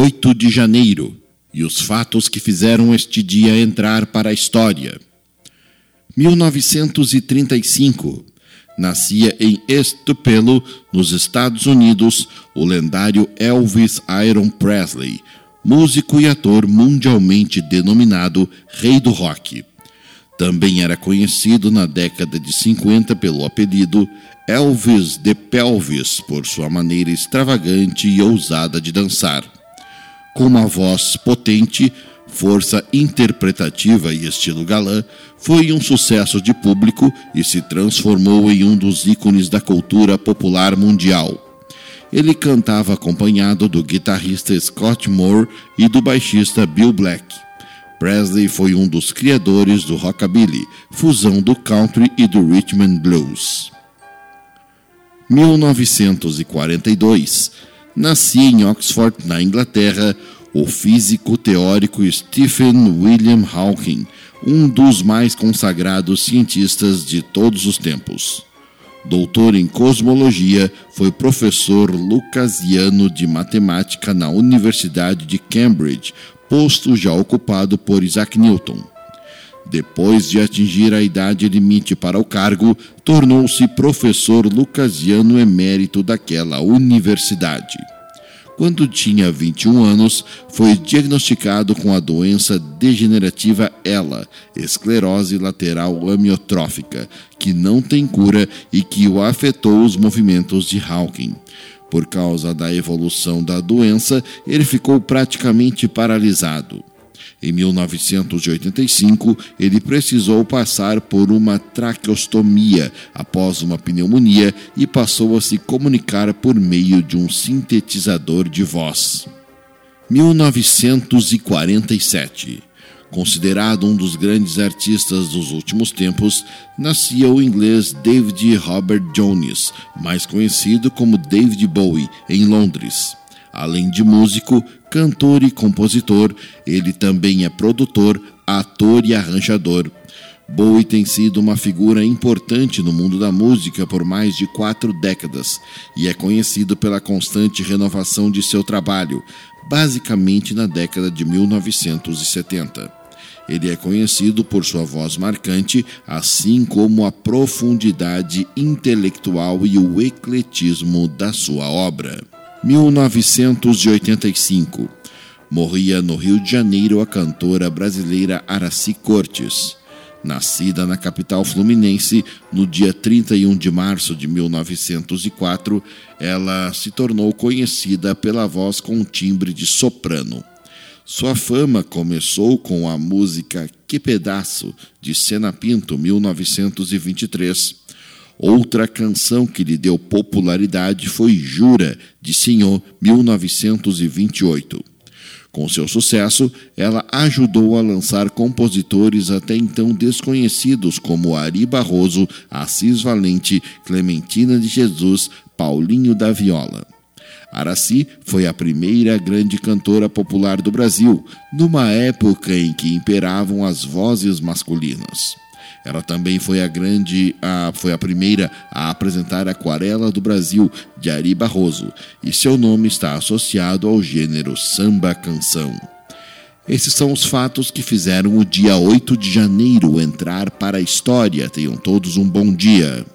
8 de janeiro e os fatos que fizeram este dia entrar para a história. 1935 nascia em Estupelo, nos Estados Unidos, o lendário Elvis Aaron Presley, músico e ator mundialmente denominado Rei do Rock. Também era conhecido na década de 50 pelo apelido Elvis de Pelvis por sua maneira extravagante e ousada de dançar. Com uma voz potente, força interpretativa e estilo galã, foi um sucesso de público e se transformou em um dos ícones da cultura popular mundial. Ele cantava acompanhado do guitarrista Scott Moore e do baixista Bill Black. Presley foi um dos criadores do rockabilly, fusão do country e do rhythm and blues. 1942. Nascia em Oxford, na Inglaterra, o físico teórico Stephen William Hawking, um dos mais consagrados cientistas de todos os tempos. Doutor em cosmologia, foi professor lucasiano de matemática na Universidade de Cambridge, posto já ocupado por Isaac Newton. Depois de atingir a idade limite para o cargo, tornou-se professor lucasiano emérito daquela universidade. Quando tinha 21 anos, foi diagnosticado com a doença degenerativa ELA, esclerose lateral amiotrófica, que não tem cura e que o afetou os movimentos de Hawking. Por causa da evolução da doença, ele ficou praticamente paralisado. Em 1985, ele precisou passar por uma traqueostomia após uma pneumonia e passou a se comunicar por meio de um sintetizador de voz. 1947 Considerado um dos grandes artistas dos últimos tempos, nascia o inglês David Robert Jones, mais conhecido como David Bowie, em Londres. Além de músico, cantor e compositor, ele também é produtor, ator e arranjador. Bowie tem sido uma figura importante no mundo da música por mais de quatro décadas e é conhecido pela constante renovação de seu trabalho, basicamente na década de 1970. Ele é conhecido por sua voz marcante, assim como a profundidade intelectual e o ecletismo da sua obra. 1985. Morria no Rio de Janeiro a cantora brasileira Araci Cortes. Nascida na capital fluminense no dia 31 de março de 1904, ela se tornou conhecida pela voz com timbre de soprano. Sua fama começou com a música Que Pedaço, de Sena Pinto, 1923. Outra canção que lhe deu popularidade foi Jura, de Senhor, 1928. Com seu sucesso, ela ajudou a lançar compositores até então desconhecidos como Ari Barroso, Assis Valente, Clementina de Jesus, Paulinho da Viola. Araci foi a primeira grande cantora popular do Brasil, numa época em que imperavam as vozes masculinas. Ela também foi a grande, a, foi a primeira a apresentar a Aquarela do Brasil, de Ari Barroso, e seu nome está associado ao gênero samba canção. Esses são os fatos que fizeram o dia 8 de janeiro entrar para a história. Tenham todos um bom dia.